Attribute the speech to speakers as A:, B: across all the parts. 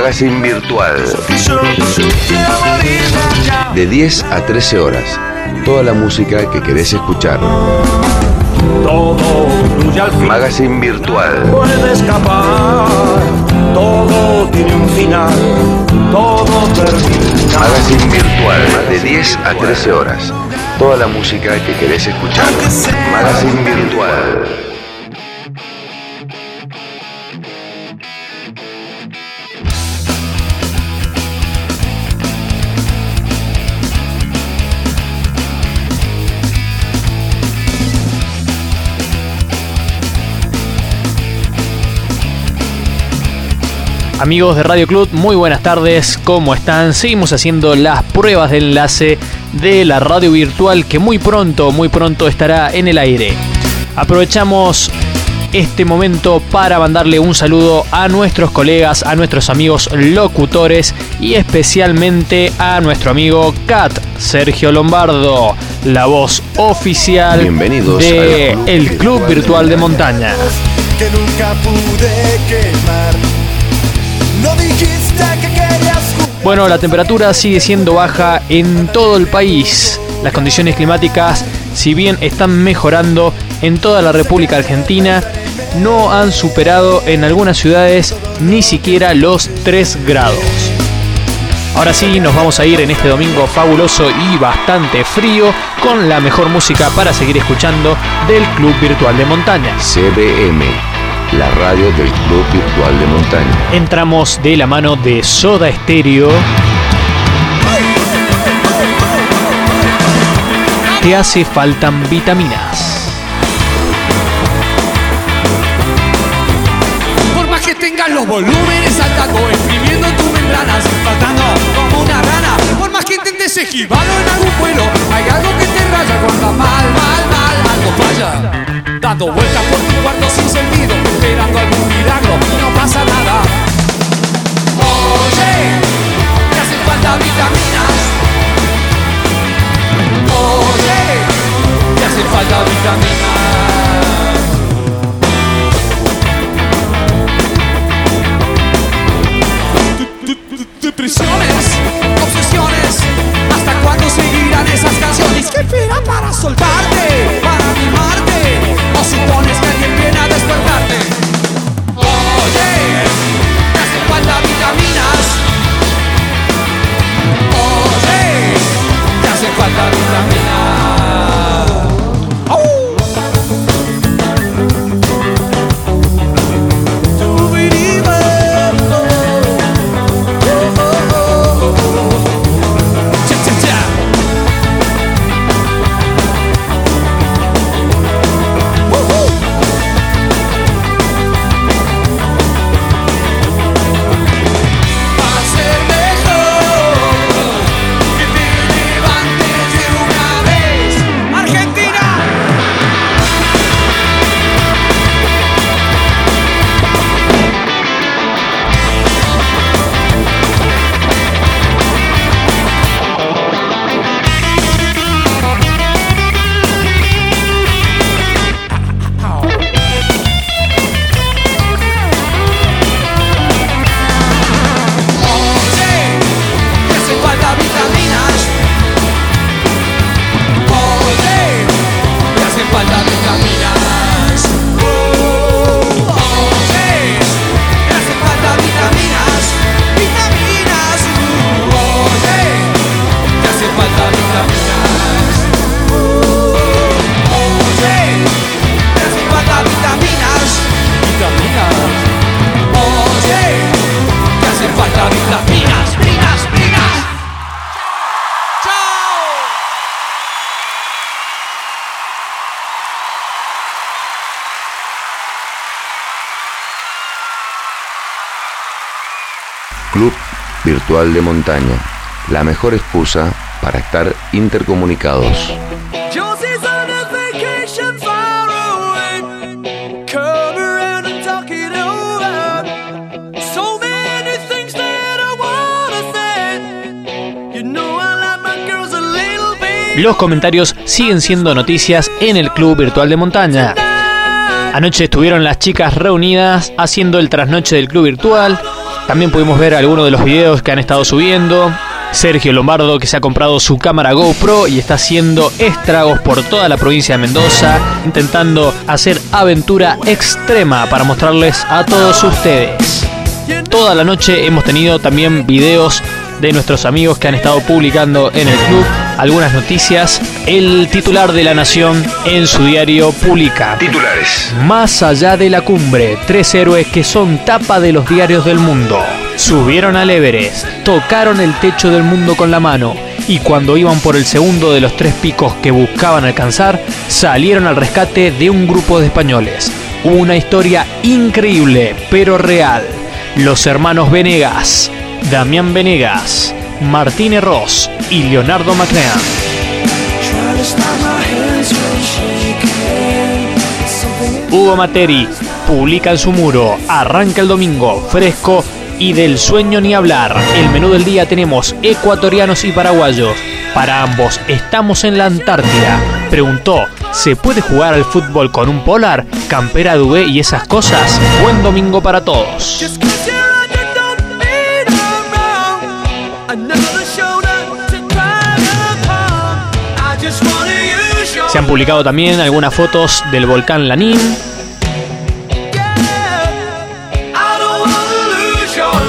A: Magazine Virtual. De 10 a 13 horas. Toda la música que querés escuchar.
B: Todo.
A: Magazine Virtual.
B: Puede escapar. Todo tiene un final. Todo termina.
A: Magazine Virtual. De 10 a 13 horas. Toda la música que querés escuchar. Magazine Virtual.
C: Amigos de Radio Club, muy buenas tardes, ¿cómo están? Seguimos haciendo las pruebas de enlace de la radio virtual que muy pronto, muy pronto estará en el aire. Aprovechamos este momento para mandarle un saludo a nuestros colegas, a nuestros amigos locutores y especialmente a nuestro amigo Cat, Sergio Lombardo, la voz oficial
A: Bienvenidos
C: de
A: Club
C: el Club
A: Virtual
C: Virtual
A: de
C: de Montaña.
D: que nunca pude quemar.
C: Bueno, la temperatura sigue siendo baja en todo el país. Las condiciones climáticas, si bien están mejorando en toda la República Argentina, no han superado en algunas ciudades ni siquiera los 3 grados. Ahora sí, nos vamos a ir en este domingo fabuloso y bastante frío con la mejor música para seguir escuchando del Club Virtual de Montaña.
A: CBM. La radio del Club Virtual de Montaña.
C: Entramos de la mano de Soda Stereo. Te hace faltan vitaminas.
E: Por más que tengas los volúmenes saltando, exprimiendo tus membranas, faltando como una rana. Por más que intentes esquivarlo en algún vuelo, hay algo que te raya cuando mal, mal, mal, algo falla. Dando vueltas por tu cuarto sin sentido, esperando algún milagro, y no pasa nada. Oye, te hacen falta vitaminas. Oye, te hacen falta vitaminas.
A: Virtual de Montaña. La mejor excusa para estar intercomunicados.
C: Los comentarios siguen siendo noticias en el Club Virtual de Montaña. Anoche estuvieron las chicas reunidas haciendo el trasnoche del Club Virtual También pudimos ver algunos de los videos que han estado subiendo. Sergio Lombardo que se ha comprado su cámara GoPro y está haciendo estragos por toda la provincia de Mendoza, intentando hacer aventura extrema para mostrarles a todos ustedes. Toda la noche hemos tenido también videos de nuestros amigos que han estado publicando en el club algunas noticias. El titular de la Nación en su diario publica.
A: Titulares.
C: Más allá de la cumbre, tres héroes que son tapa de los diarios del mundo. Subieron al Everest, tocaron el techo del mundo con la mano y cuando iban por el segundo de los tres picos que buscaban alcanzar, salieron al rescate de un grupo de españoles. Una historia increíble, pero real. Los hermanos Venegas, Damián Venegas, Martínez Ross y Leonardo Maclean. Hugo Materi publica en su muro, arranca el domingo, fresco y del sueño ni hablar. El menú del día tenemos ecuatorianos y paraguayos. Para ambos, estamos en la Antártida. Preguntó, ¿se puede jugar al fútbol con un polar, campera de y esas cosas? Buen domingo para todos. Se han publicado también algunas fotos del volcán Lanín.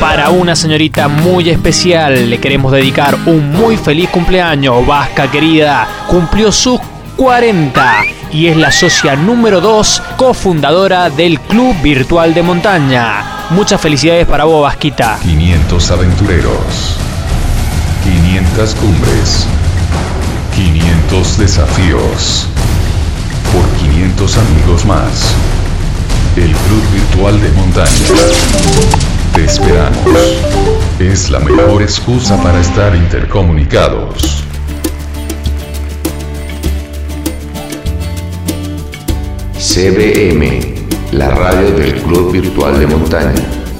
C: Para una señorita muy especial le queremos dedicar un muy feliz cumpleaños. Vasca querida, cumplió sus 40 y es la socia número 2, cofundadora del Club Virtual de Montaña. Muchas felicidades para vos, Vasquita.
F: 500 aventureros. 500 cumbres. 500 desafíos. Por 500 amigos más. El Club Virtual de Montaña. Te esperamos. Es la mejor excusa para estar intercomunicados.
A: CBM, la radio del Club Virtual de Montaña.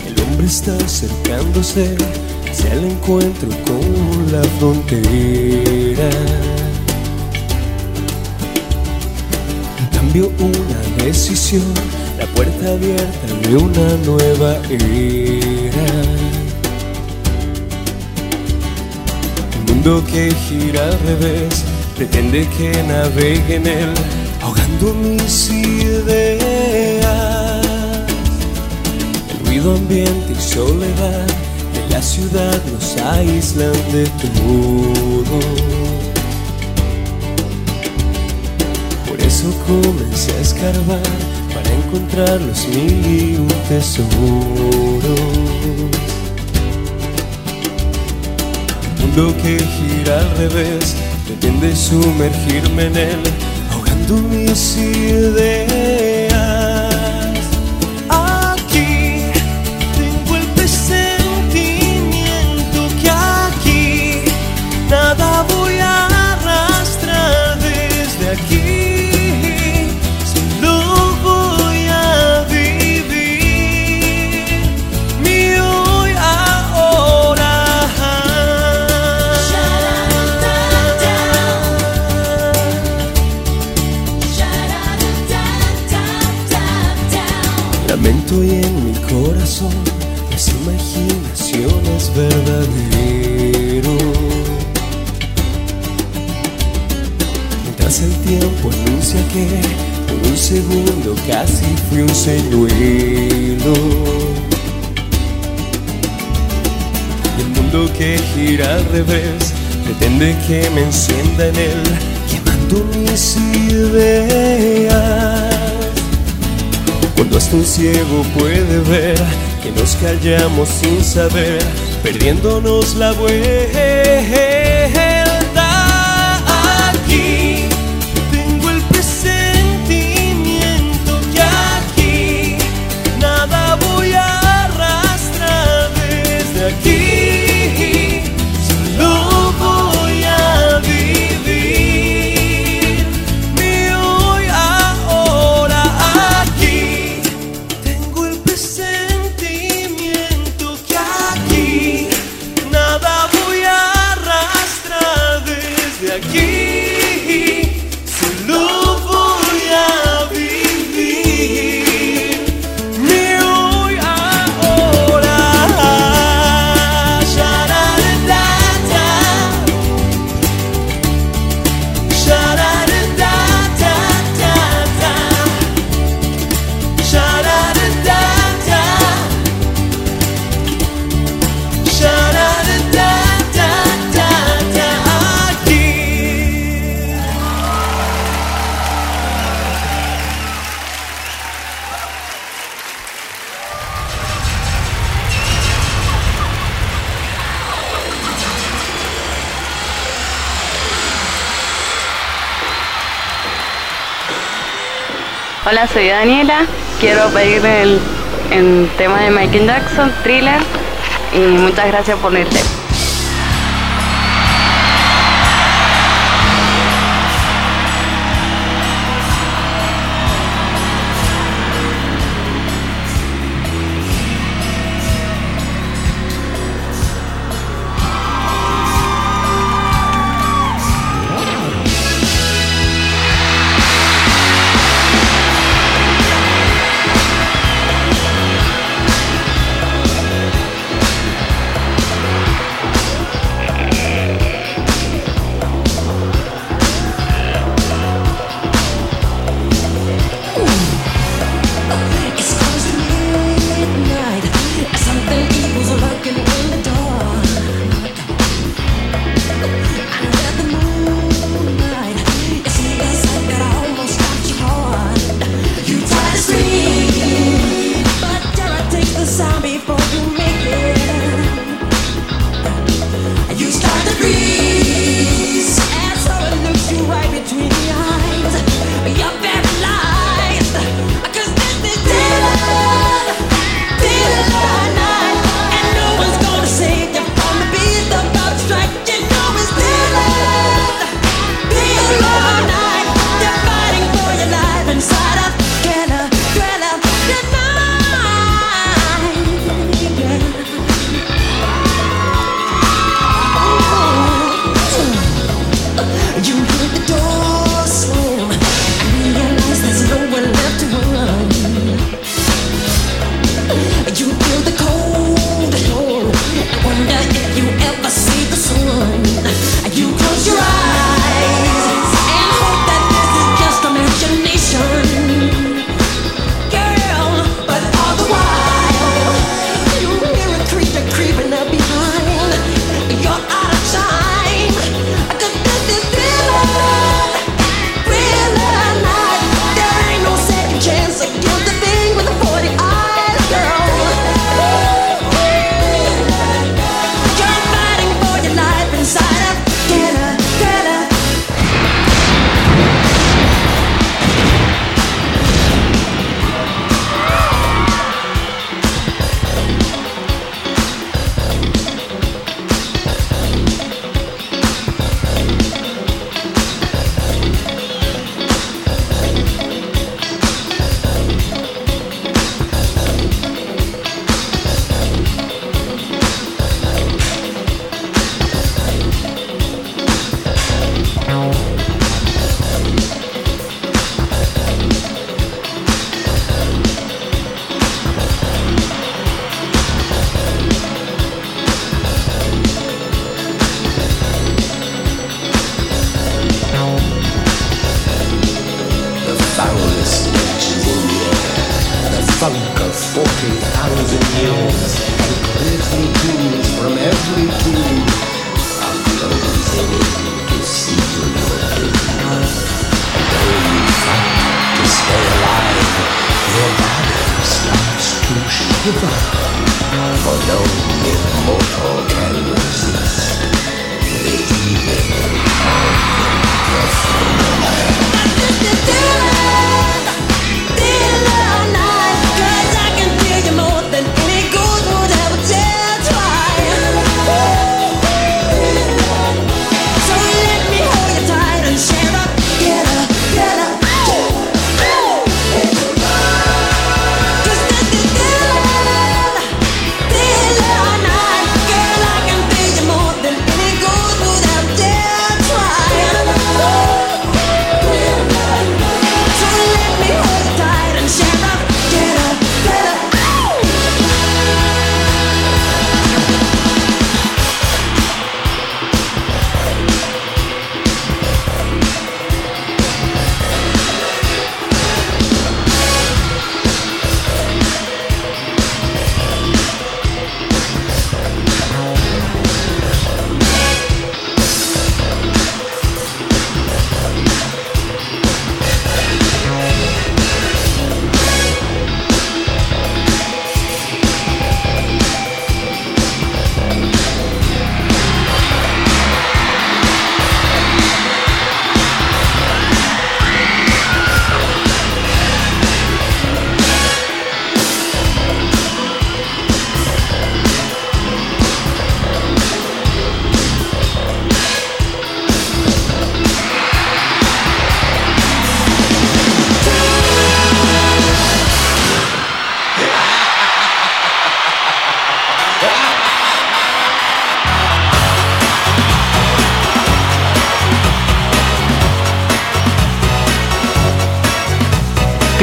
G: El hombre está acercándose hacia el encuentro con la frontera. Cambio, una decisión, la puerta abierta de una nueva era. Un mundo que gira al revés, pretende que navegue en él, ahogando mis ideas. El ruido ambiente y soledad la ciudad nos aíslan de todo. Por eso comencé a escarbar para encontrar los mil y un tesoros. Un mundo que gira al revés pretende sumergirme en él, ahogando mis ideas. El tiempo anuncia que por un segundo casi fui un señuelo. Y el mundo que gira al revés pretende que me encienda en él, quemando mis ideas. Cuando hasta un ciego puede ver que nos callamos sin saber, perdiéndonos la vuelta.
H: Hola, soy Daniela. Quiero pedir el, el tema de Michael Jackson, Thriller. Y muchas gracias por el tema.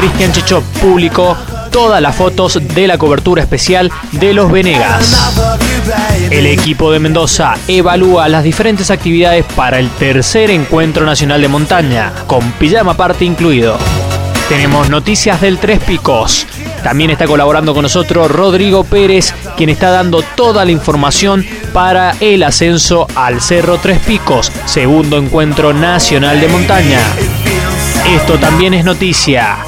C: Cristian Chicho publicó todas las fotos de la cobertura especial de los Venegas. El equipo de Mendoza evalúa las diferentes actividades para el tercer encuentro nacional de montaña, con pijama party incluido. Tenemos noticias del Tres Picos. También está colaborando con nosotros Rodrigo Pérez, quien está dando toda la información para el ascenso al Cerro Tres Picos, segundo encuentro nacional de montaña. Esto también es noticia.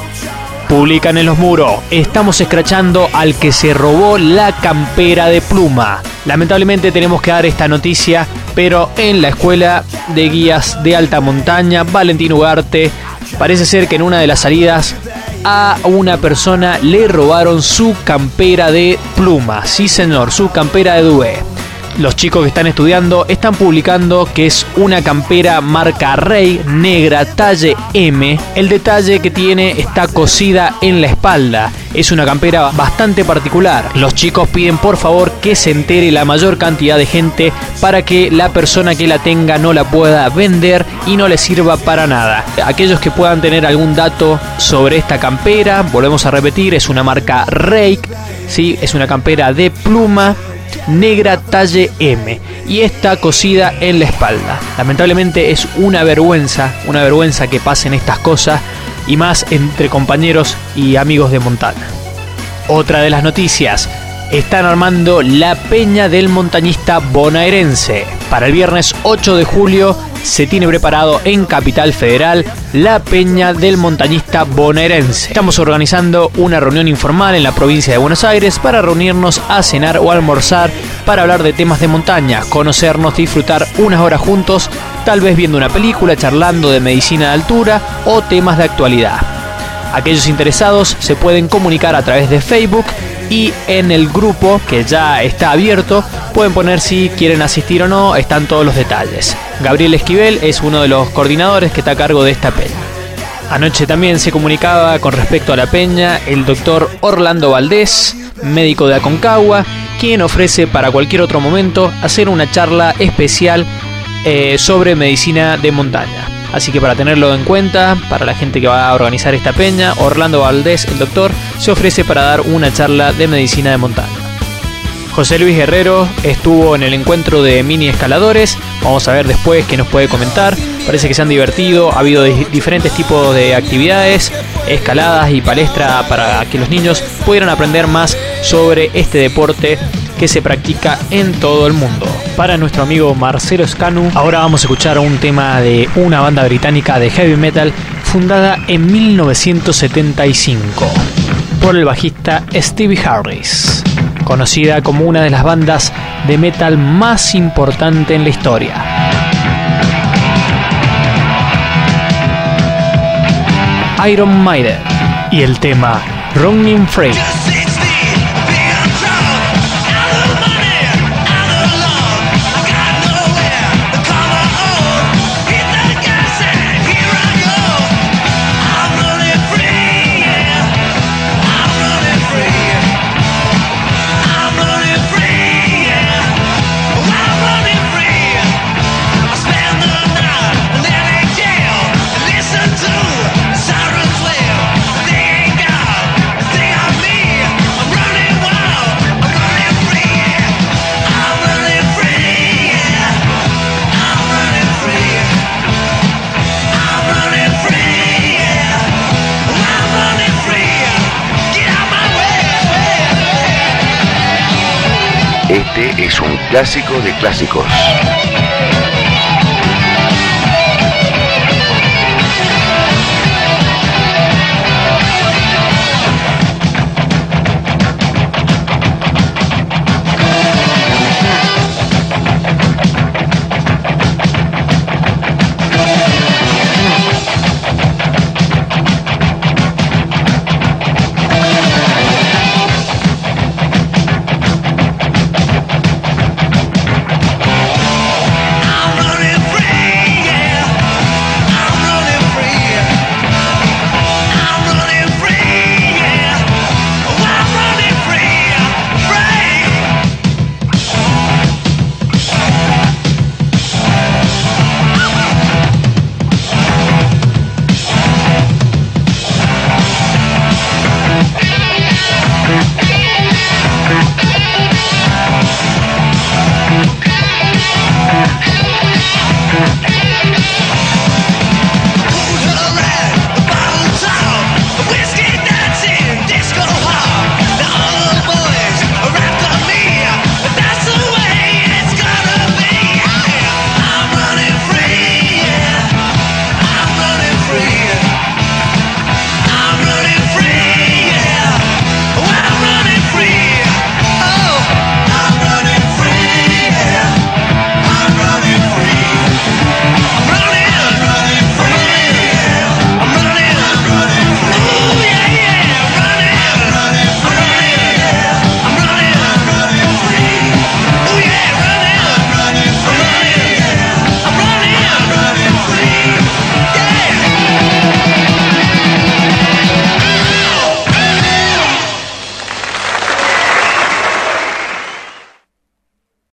C: Publican en los muros, estamos escrachando al que se robó la campera de pluma. Lamentablemente tenemos que dar esta noticia, pero en la escuela de guías de alta montaña, Valentín Ugarte, parece ser que en una de las salidas a una persona le robaron su campera de pluma. Sí, señor, su campera de Dubé. Los chicos que están estudiando están publicando que es una campera marca Rey negra talle M. El detalle que tiene está cosida en la espalda. Es una campera bastante particular. Los chicos piden por favor que se entere la mayor cantidad de gente para que la persona que la tenga no la pueda vender y no le sirva para nada. Aquellos que puedan tener algún dato sobre esta campera, volvemos a repetir, es una marca Rey. ¿sí? Es una campera de pluma negra talle M y está cosida en la espalda. Lamentablemente es una vergüenza, una vergüenza que pasen estas cosas y más entre compañeros y amigos de montaña. Otra de las noticias, están armando la peña del montañista bonaerense. Para el viernes 8 de julio se tiene preparado en Capital Federal la peña del montañista bonaerense. Estamos organizando una reunión informal en la provincia de Buenos Aires para reunirnos a cenar o almorzar para hablar de temas de montaña, conocernos, disfrutar unas horas juntos, tal vez viendo una película, charlando de medicina de altura o temas de actualidad. Aquellos interesados se pueden comunicar a través de Facebook y en el grupo que ya está abierto pueden poner si quieren asistir o no, están todos los detalles. Gabriel Esquivel es uno de los coordinadores que está a cargo de esta peña. Anoche también se comunicaba con respecto a la peña el doctor Orlando Valdés, médico de Aconcagua, quien ofrece para cualquier otro momento hacer una charla especial eh, sobre medicina de montaña. Así que para tenerlo en cuenta, para la gente que va a organizar esta peña, Orlando Valdés, el doctor, se ofrece para dar una charla de medicina de montaña. José Luis Guerrero estuvo en el encuentro de mini escaladores. Vamos a ver después qué nos puede comentar. Parece que se han divertido. Ha habido di- diferentes tipos de actividades, escaladas y palestra para que los niños pudieran aprender más sobre este deporte que se practica en todo el mundo. Para nuestro amigo Marcelo Scanu, ahora vamos a escuchar un tema de una banda británica de heavy metal fundada en 1975 por el bajista Stevie Harris, conocida como una de las bandas de metal más importante en la historia. Iron Maiden y el tema Running Free.
A: Es un clásico de clásicos.